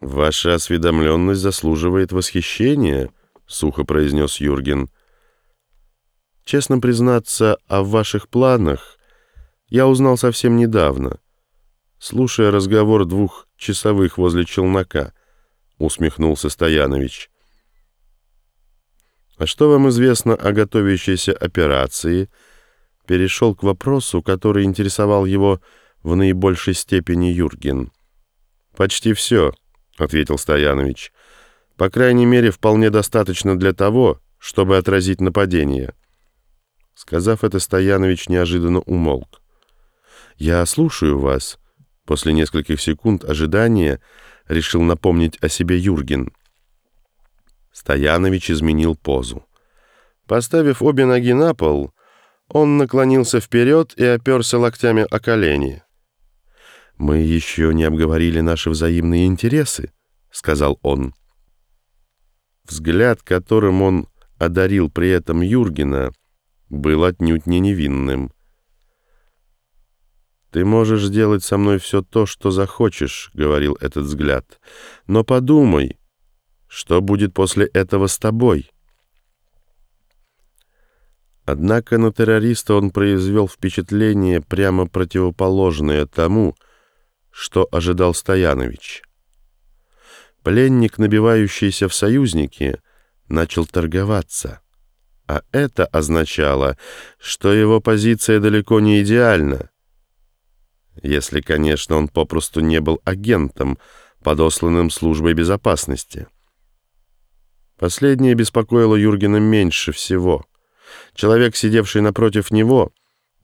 «Ваша осведомленность заслуживает восхищения», — сухо произнес Юрген. «Честно признаться, о ваших планах я узнал совсем недавно, слушая разговор двух часовых возле челнока», — усмехнулся Стоянович. «А что вам известно о готовящейся операции?» Перешел к вопросу, который интересовал его в наибольшей степени Юрген. «Почти все», — ответил Стоянович. «По крайней мере, вполне достаточно для того, чтобы отразить нападение». Сказав это, Стоянович неожиданно умолк. «Я слушаю вас», — после нескольких секунд ожидания решил напомнить о себе Юрген. Стоянович изменил позу. Поставив обе ноги на пол, он наклонился вперед и оперся локтями о колени. «Мы еще не обговорили наши взаимные интересы», — сказал он. Взгляд, которым он одарил при этом Юргена, был отнюдь не невинным. «Ты можешь сделать со мной все то, что захочешь», — говорил этот взгляд. «Но подумай, что будет после этого с тобой?» Однако на террориста он произвел впечатление, прямо противоположное тому, что ожидал Стоянович. Пленник, набивающийся в союзники, начал торговаться, а это означало, что его позиция далеко не идеальна, если, конечно, он попросту не был агентом, подосланным службой безопасности. Последнее беспокоило Юргена меньше всего. Человек, сидевший напротив него,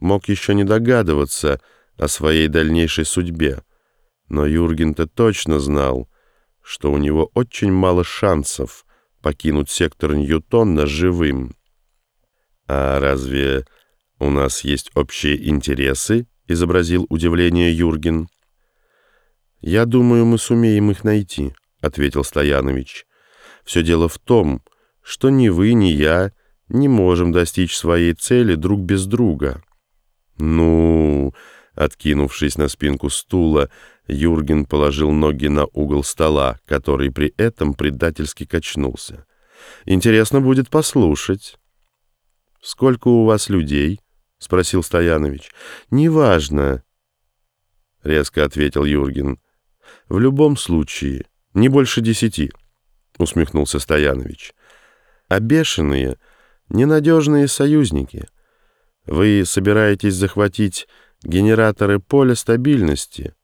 мог еще не догадываться о своей дальнейшей судьбе, но Юрген-то точно знал, что у него очень мало шансов покинуть сектор Ньютона живым. «А разве у нас есть общие интересы?» — изобразил удивление Юрген. «Я думаю, мы сумеем их найти», — ответил Стоянович. «Все дело в том, что ни вы, ни я не можем достичь своей цели друг без друга». «Ну...» — откинувшись на спинку стула, Юрген положил ноги на угол стола, который при этом предательски качнулся. «Интересно будет послушать». «Сколько у вас людей?» — спросил Стоянович. «Неважно», — резко ответил Юрген. «В любом случае, не больше десяти», — усмехнулся Стоянович. «А бешеные — ненадежные союзники. Вы собираетесь захватить генераторы поля стабильности,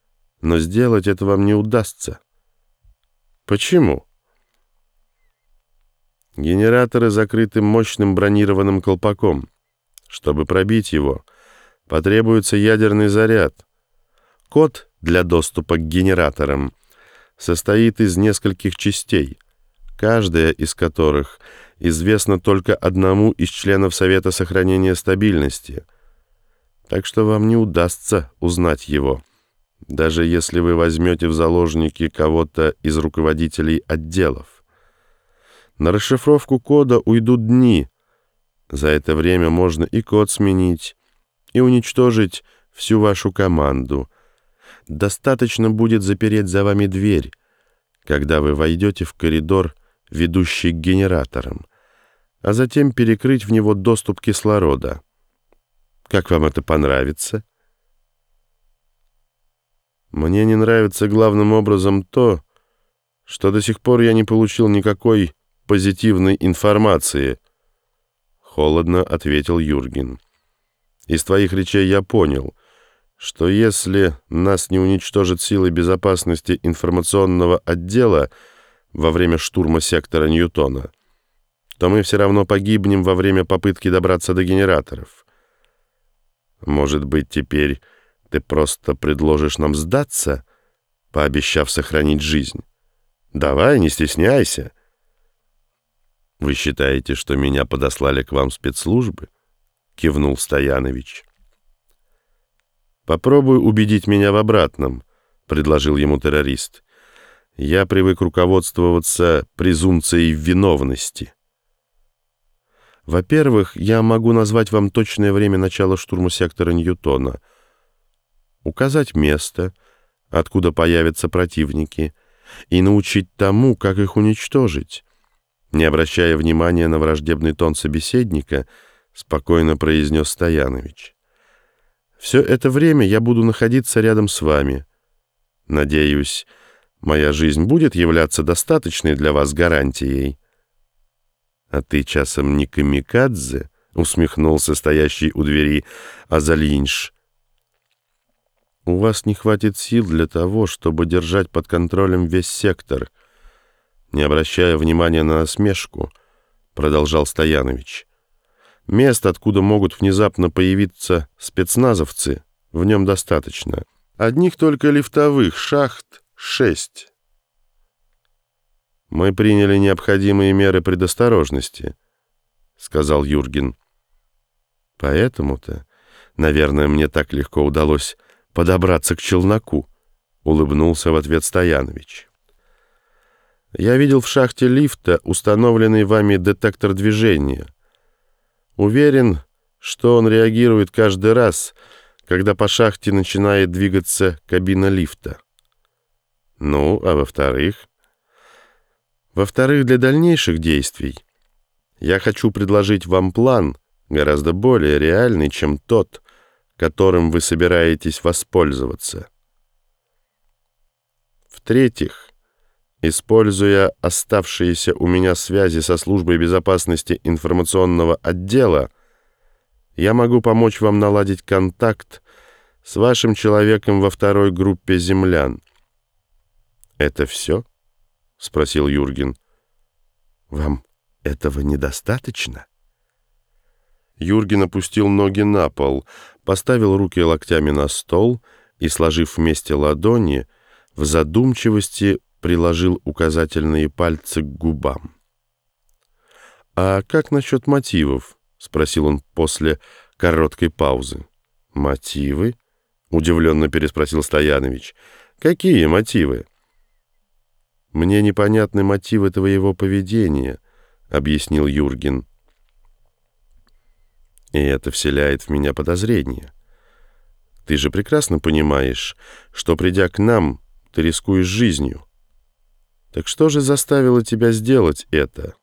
но сделать это вам не удастся». «Почему?» Генераторы закрыты мощным бронированным колпаком — чтобы пробить его, потребуется ядерный заряд. Код для доступа к генераторам состоит из нескольких частей, каждая из которых известна только одному из членов Совета сохранения стабильности. Так что вам не удастся узнать его, даже если вы возьмете в заложники кого-то из руководителей отделов. На расшифровку кода уйдут дни — за это время можно и код сменить, и уничтожить всю вашу команду. Достаточно будет запереть за вами дверь, когда вы войдете в коридор, ведущий к генераторам, а затем перекрыть в него доступ кислорода. Как вам это понравится? Мне не нравится главным образом то, что до сих пор я не получил никакой позитивной информации — Холодно ответил Юрген. Из твоих речей я понял, что если нас не уничтожат силы безопасности информационного отдела во время штурма сектора Ньютона, то мы все равно погибнем во время попытки добраться до генераторов. Может быть, теперь ты просто предложишь нам сдаться, пообещав сохранить жизнь? Давай, не стесняйся. «Вы считаете, что меня подослали к вам спецслужбы?» — кивнул Стоянович. «Попробуй убедить меня в обратном», — предложил ему террорист. «Я привык руководствоваться презумпцией виновности». «Во-первых, я могу назвать вам точное время начала штурма сектора Ньютона, указать место, откуда появятся противники, и научить тому, как их уничтожить. Не обращая внимания на враждебный тон собеседника, спокойно произнес Стоянович. «Все это время я буду находиться рядом с вами. Надеюсь, моя жизнь будет являться достаточной для вас гарантией». «А ты часом не камикадзе?» — усмехнулся стоящий у двери Азалинш. «У вас не хватит сил для того, чтобы держать под контролем весь сектор», не обращая внимания на насмешку, продолжал Стоянович. Мест, откуда могут внезапно появиться спецназовцы, в нем достаточно. Одних только лифтовых шахт шесть. «Мы приняли необходимые меры предосторожности», — сказал Юрген. «Поэтому-то, наверное, мне так легко удалось подобраться к челноку», — улыбнулся в ответ Стоянович. «Я видел в шахте лифта установленный вами детектор движения. Уверен, что он реагирует каждый раз, когда по шахте начинает двигаться кабина лифта. Ну, а во-вторых, во-вторых, для дальнейших действий я хочу предложить вам план, гораздо более реальный, чем тот, которым вы собираетесь воспользоваться. В-третьих, используя оставшиеся у меня связи со службой безопасности информационного отдела, я могу помочь вам наладить контакт с вашим человеком во второй группе землян. Это все? — спросил Юрген. «Вам этого недостаточно?» Юрген опустил ноги на пол, поставил руки локтями на стол и, сложив вместе ладони, в задумчивости приложил указательные пальцы к губам. «А как насчет мотивов?» — спросил он после короткой паузы. «Мотивы?» — удивленно переспросил Стоянович. «Какие мотивы?» «Мне непонятны мотивы твоего поведения», — объяснил Юрген. «И это вселяет в меня подозрение. Ты же прекрасно понимаешь, что, придя к нам, ты рискуешь жизнью. Так что же заставило тебя сделать это?»